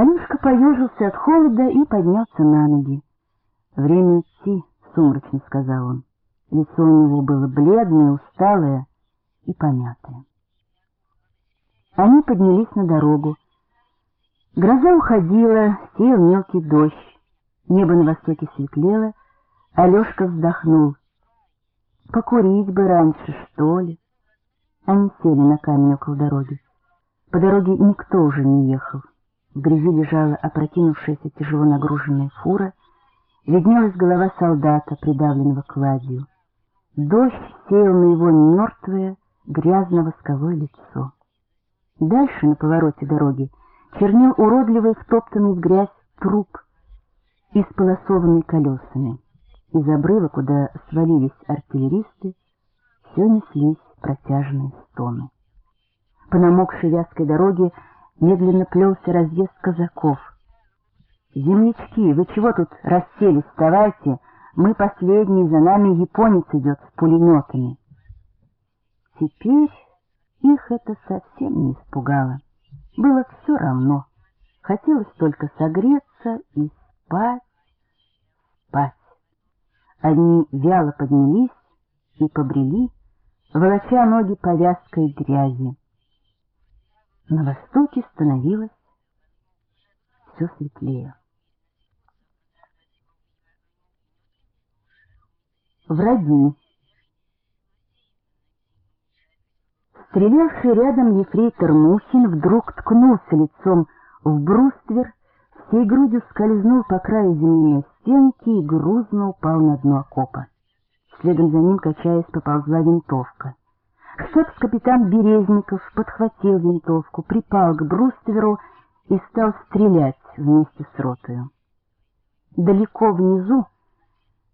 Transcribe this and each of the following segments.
Алешка поежился от холода и поднялся на ноги. «Время идти», — сумрачно сказал он. Лицо у него было бледное, усталое и помятое. Они поднялись на дорогу. Гроза уходила, сеял мелкий дождь. Небо на востоке светлело. Алешка вздохнул. Покурить бы раньше, что ли? Они сели на камень около дороги. По дороге никто уже не ехал. В грязи лежала опрокинувшаяся тяжело нагруженная фура, виднелась голова солдата, придавленного кладью. Дождь сеял на его мертвое, грязно-восковое лицо. Дальше, на повороте дороги, чернил уродливый, втоптанный в грязь труп, исполосованный колесами. Из обрыва, куда свалились артиллеристы, все неслись протяжные стоны. По намокшей вязкой дороге медленно плелся разъезд казаков. «Землячки, вы чего тут расселись? Вставайте! Мы последние, за нами японец идет с пулеметами!» Теперь их это совсем не испугало. Было все равно. Хотелось только согреться и спать, спать. Они вяло поднялись и побрели, волоча ноги по вязкой грязи. На востоке становилось все светлее. Враги. Стрелявший рядом ефрейтор Мухин вдруг ткнулся лицом в бруствер, всей грудью скользнул по краю земляной стенки и грузно упал на дно окопа. Следом за ним, качаясь, поползла винтовка. Штабс-капитан Березников подхватил винтовку, припал к брустверу и стал стрелять вместе с ротою. Далеко внизу,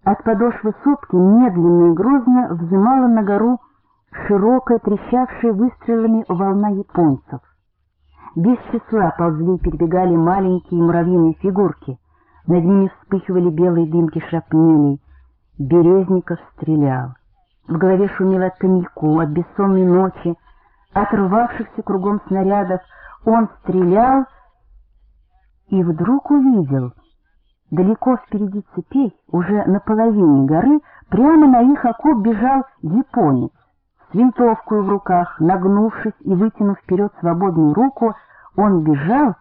от подошвы сопки, медленно и грозно взымала на гору широкая, трещавшая выстрелами волна японцев. Без числа ползли и перебегали маленькие муравьиные фигурки. Над ними вспыхивали белые дымки шрапнелей. Березников стрелял. В голове шумело от коньяку, от бессонной ночи, от рвавшихся кругом снарядов. Он стрелял и вдруг увидел, далеко впереди цепей, уже на половине горы, прямо на их окоп бежал японец. С винтовкой в руках, нагнувшись и вытянув вперед свободную руку, он бежал,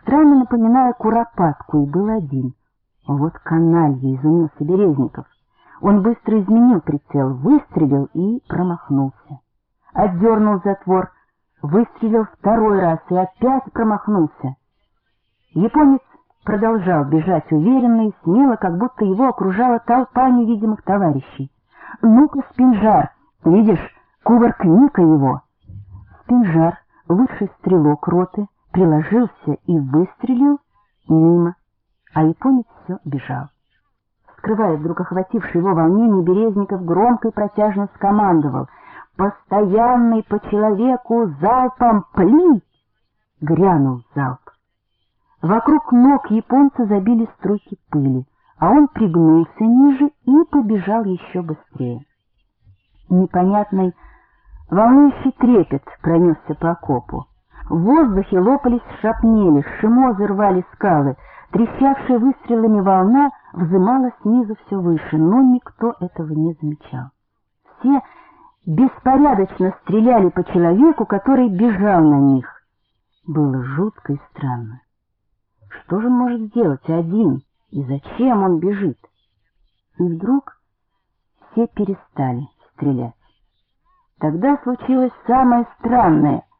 странно напоминая куропатку, и был один. Вот каналья, изумился Березников. Он быстро изменил прицел, выстрелил и промахнулся. Отдернул затвор, выстрелил второй раз и опять промахнулся. Японец продолжал бежать уверенно и смело, как будто его окружала толпа невидимых товарищей. «Ну-ка, Спинжар, видишь, кувыркни-ка его!» Спинжар, лучший стрелок роты, приложился и выстрелил мимо, а японец все бежал. Скрывая вдруг охватившее его волнение, Березников громко и протяжно скомандовал «Постоянный по человеку залпом пли!» Грянул залп. Вокруг ног японца забили струйки пыли, а он пригнулся ниже и побежал еще быстрее. Непонятный, волнующий трепет пронесся по окопу. В воздухе лопались шапнели, шимозы рвали скалы, трещавшая выстрелами волна взымала снизу все выше, но никто этого не замечал. Все беспорядочно стреляли по человеку, который бежал на них. Было жутко и странно. Что же он может сделать один, и зачем он бежит? И вдруг все перестали стрелять. Тогда случилось самое странное —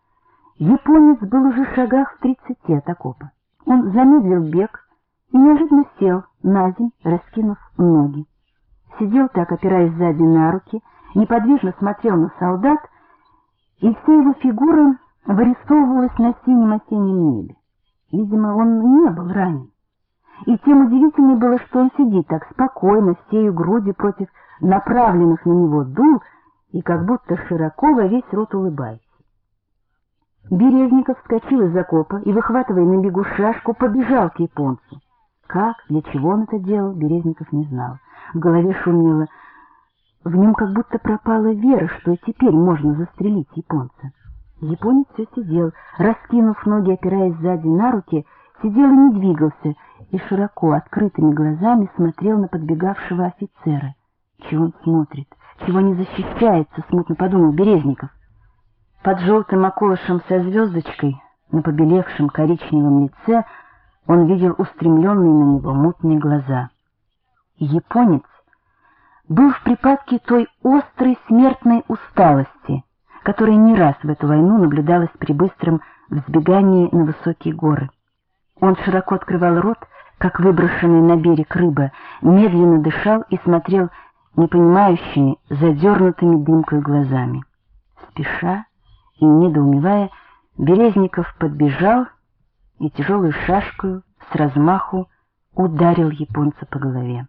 Японец был уже в шагах в тридцати от окопа. Он замедлил бег и неожиданно сел на земь, раскинув ноги. Сидел так, опираясь сзади на руки, неподвижно смотрел на солдат, и вся его фигура вырисовывалась на синем осеннем небе. Видимо, он не был ранен. И тем удивительнее было, что он сидит так спокойно, всею грудью против направленных на него дул, и как будто широко во весь рот улыбается. Березников вскочил из окопа и, выхватывая на бегу шашку, побежал к японцу. Как, для чего он это делал, Березников не знал. В голове шумело. В нем как будто пропала вера, что теперь можно застрелить японца. Японец все сидел, раскинув ноги, опираясь сзади на руки, сидел и не двигался, и широко открытыми глазами смотрел на подбегавшего офицера. Чего он смотрит? Чего не защищается, смутно подумал Березников. Под желтым околышем со звездочкой на побелевшем коричневом лице он видел устремленные на него мутные глаза. Японец был в припадке той острой смертной усталости, которая не раз в эту войну наблюдалась при быстром взбегании на высокие горы. Он широко открывал рот, как выброшенный на берег рыба, медленно дышал и смотрел непонимающими, задернутыми дымкой глазами. Спеша и недоумевая, Березников подбежал и тяжелой шашкой с размаху ударил японца по голове.